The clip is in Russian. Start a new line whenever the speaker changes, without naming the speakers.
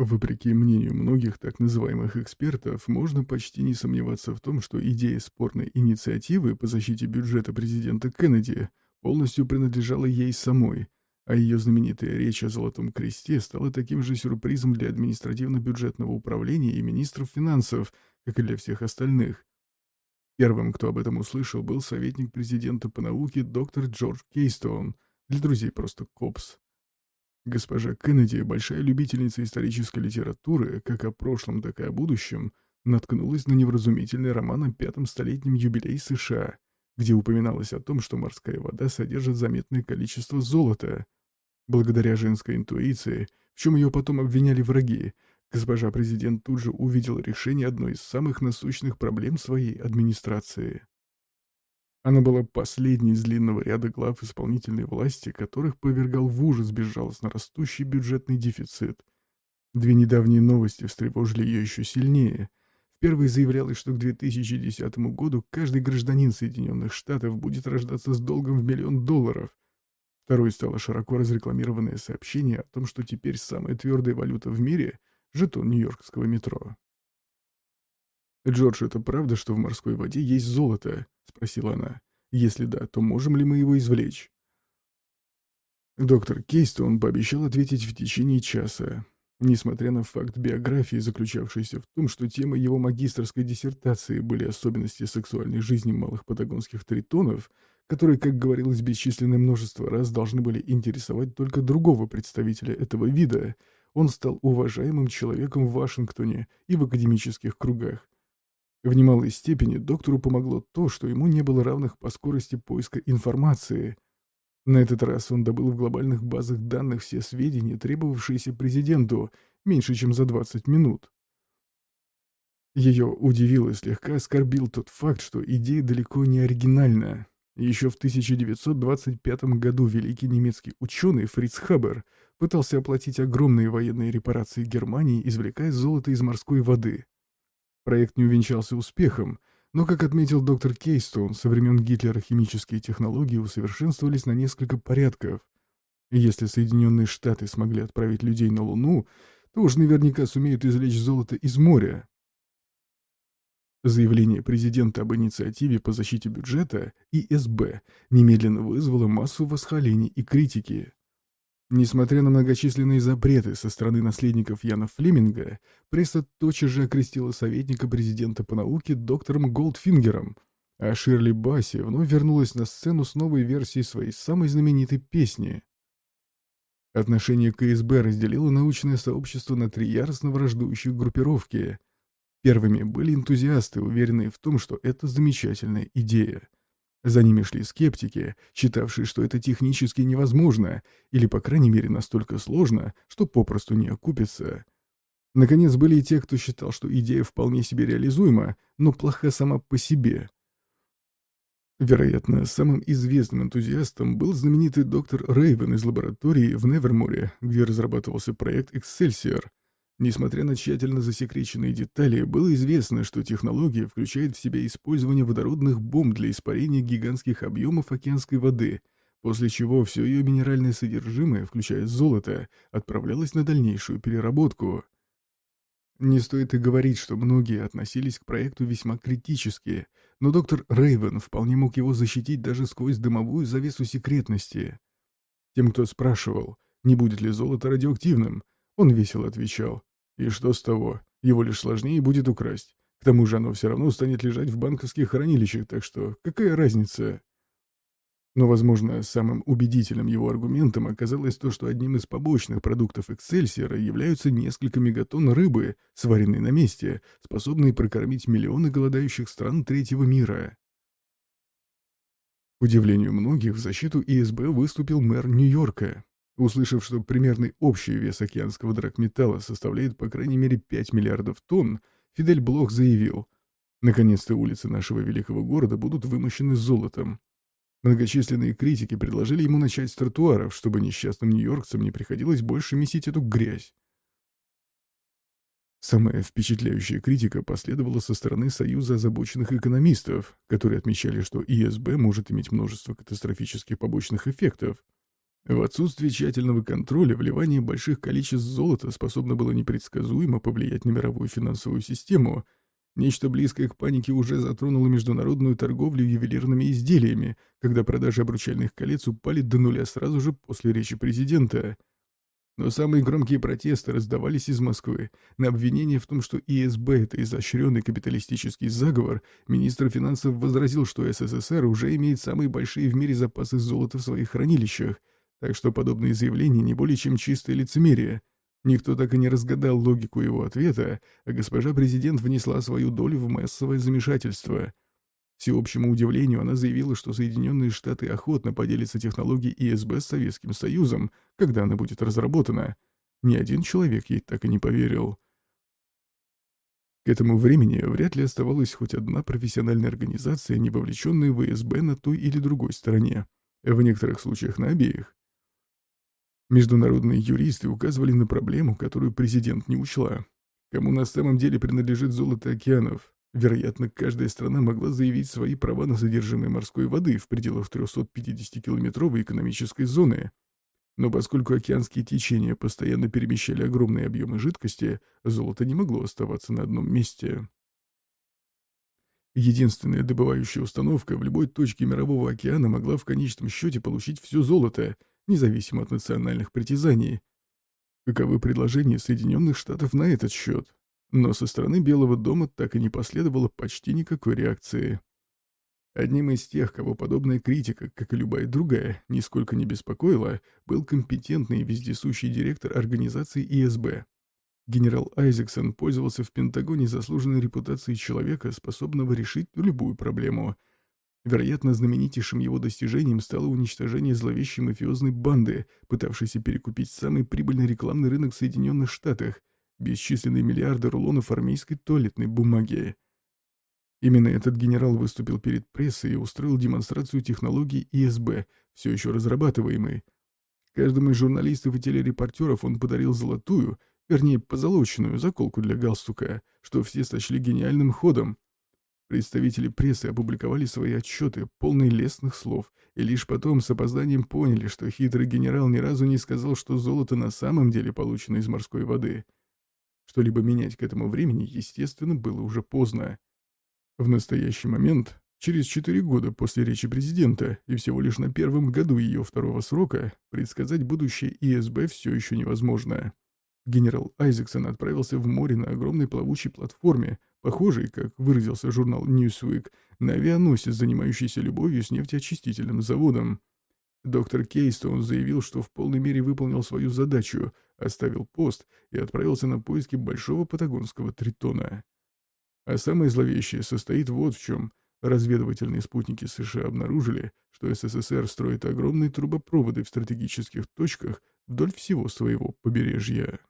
Вопреки мнению многих так называемых экспертов, можно почти не сомневаться в том, что идея спорной инициативы по защите бюджета президента Кеннеди полностью принадлежала ей самой, а ее знаменитая речь о Золотом Кресте стала таким же сюрпризом для административно-бюджетного управления и министров финансов, как и для всех остальных. Первым, кто об этом услышал, был советник президента по науке доктор Джордж Кейстоун, для друзей просто Копс. Госпожа Кеннеди, большая любительница исторической литературы, как о прошлом, так и о будущем, наткнулась на невразумительный роман о пятом столетнем юбилее США, где упоминалось о том, что морская вода содержит заметное количество золота. Благодаря женской интуиции, в чем ее потом обвиняли враги, госпожа президент тут же увидела решение одной из самых насущных проблем своей администрации. Она была последней из длинного ряда глав исполнительной власти, которых повергал в ужас безжалостно растущий бюджетный дефицит. Две недавние новости встревожили ее еще сильнее. В первой заявлялось, что к 2010 году каждый гражданин Соединенных Штатов будет рождаться с долгом в миллион долларов. Второй стало широко разрекламированное сообщение о том, что теперь самая твердая валюта в мире — жетон нью-йоркского метро. «Джордж, это правда, что в морской воде есть золото?» — спросила она. «Если да, то можем ли мы его извлечь?» Доктор Кейстон пообещал ответить в течение часа. Несмотря на факт биографии, заключавшийся в том, что темой его магистрской диссертации были особенности сексуальной жизни малых патагонских тритонов, которые, как говорилось бесчисленное множество раз, должны были интересовать только другого представителя этого вида, он стал уважаемым человеком в Вашингтоне и в академических кругах. В немалой степени доктору помогло то, что ему не было равных по скорости поиска информации. На этот раз он добыл в глобальных базах данных все сведения, требовавшиеся президенту, меньше чем за 20 минут. Ее удивил и слегка оскорбил тот факт, что идея далеко не оригинальна. Еще в 1925 году великий немецкий ученый Фриц Хабер пытался оплатить огромные военные репарации Германии, извлекая золото из морской воды. Проект не увенчался успехом, но, как отметил доктор Кейстон, со времен Гитлера химические технологии усовершенствовались на несколько порядков. И если Соединенные Штаты смогли отправить людей на Луну, то уж наверняка сумеют извлечь золото из моря. Заявление президента об инициативе по защите бюджета ИСБ немедленно вызвало массу восхвалений и критики. Несмотря на многочисленные запреты со стороны наследников Яна Флеминга, пресса тотчас же окрестила советника президента по науке доктором Голдфингером, а Ширли Басси вновь вернулась на сцену с новой версией своей самой знаменитой песни. Отношение к КСБ разделило научное сообщество на три яростно враждующих группировки. Первыми были энтузиасты, уверенные в том, что это замечательная идея — за ними шли скептики, считавшие, что это технически невозможно, или, по крайней мере, настолько сложно, что попросту не окупится. Наконец, были и те, кто считал, что идея вполне себе реализуема, но плоха сама по себе. Вероятно, самым известным энтузиастом был знаменитый доктор Рейвен из лаборатории в Неверморе, где разрабатывался проект Excelsior, Несмотря на тщательно засекреченные детали, было известно, что технология включает в себя использование водородных бомб для испарения гигантских объемов океанской воды, после чего все ее минеральное содержимое, включая золото, отправлялось на дальнейшую переработку. Не стоит и говорить, что многие относились к проекту весьма критически, но доктор Рейвен вполне мог его защитить даже сквозь дымовую завесу секретности. Тем, кто спрашивал, не будет ли золото радиоактивным, он весело отвечал, и что с того? Его лишь сложнее будет украсть. К тому же оно все равно станет лежать в банковских хранилищах, так что какая разница? Но, возможно, самым убедительным его аргументом оказалось то, что одним из побочных продуктов Эксельсиора являются несколько мегатонн рыбы, сваренной на месте, способные прокормить миллионы голодающих стран третьего мира. К удивлению многих, в защиту ИСБ выступил мэр Нью-Йорка. Услышав, что примерный общий вес океанского драгметалла составляет по крайней мере 5 миллиардов тонн, Фидель Блох заявил, «Наконец-то улицы нашего великого города будут вымощены золотом». Многочисленные критики предложили ему начать с тротуаров, чтобы несчастным нью-йоркцам не приходилось больше месить эту грязь. Самая впечатляющая критика последовала со стороны Союза озабоченных экономистов, которые отмечали, что ИСБ может иметь множество катастрофических побочных эффектов – В отсутствие тщательного контроля вливание больших количеств золота способно было непредсказуемо повлиять на мировую финансовую систему. Нечто близкое к панике уже затронуло международную торговлю ювелирными изделиями, когда продажи обручальных колец упали до нуля сразу же после речи президента. Но самые громкие протесты раздавались из Москвы. На обвинение в том, что ИСБ — это изощренный капиталистический заговор, министр финансов возразил, что СССР уже имеет самые большие в мире запасы золота в своих хранилищах, так что подобные заявления не более чем чистое лицемерие. Никто так и не разгадал логику его ответа, а госпожа президент внесла свою долю в массовое замешательство. Всеобщему удивлению она заявила, что Соединенные Штаты охотно поделятся технологией ИСБ с Советским Союзом, когда она будет разработана. Ни один человек ей так и не поверил. К этому времени вряд ли оставалась хоть одна профессиональная организация, не вовлеченная в ИСБ на той или другой стороне. В некоторых случаях на обеих. Международные юристы указывали на проблему, которую президент не учла. Кому на самом деле принадлежит золото океанов? Вероятно, каждая страна могла заявить свои права на содержимое морской воды в пределах 350-километровой экономической зоны. Но поскольку океанские течения постоянно перемещали огромные объемы жидкости, золото не могло оставаться на одном месте. Единственная добывающая установка в любой точке Мирового океана могла в конечном счете получить все золото – независимо от национальных притязаний. Каковы предложения Соединенных Штатов на этот счет? Но со стороны Белого дома так и не последовало почти никакой реакции. Одним из тех, кого подобная критика, как и любая другая, нисколько не беспокоила, был компетентный и вездесущий директор организации ИСБ. Генерал Айзексон пользовался в Пентагоне заслуженной репутацией человека, способного решить любую проблему – Вероятно, знаменитейшим его достижением стало уничтожение зловещей мафиозной банды, пытавшейся перекупить самый прибыльный рекламный рынок в Соединенных Штатах, бесчисленные миллиарды рулонов армейской туалетной бумаги. Именно этот генерал выступил перед прессой и устроил демонстрацию технологий ИСБ, все еще разрабатываемой. Каждому из журналистов и телерепортеров он подарил золотую, вернее, позолоченную заколку для галстука, что все сочли гениальным ходом, Представители прессы опубликовали свои отчеты, полные лестных слов, и лишь потом с опозданием поняли, что хитрый генерал ни разу не сказал, что золото на самом деле получено из морской воды. Что-либо менять к этому времени, естественно, было уже поздно. В настоящий момент, через четыре года после речи президента и всего лишь на первом году ее второго срока, предсказать будущее ИСБ все еще невозможно. Генерал Айзексон отправился в море на огромной плавучей платформе, похожей, как выразился журнал Newsweek, на авианосец, занимающийся любовью с нефтеочистительным заводом. Доктор Кейстоун заявил, что в полной мере выполнил свою задачу, оставил пост и отправился на поиски большого патагонского тритона. А самое зловещее состоит вот в чем. Разведывательные спутники США обнаружили, что СССР строит огромные трубопроводы в стратегических точках вдоль всего своего побережья.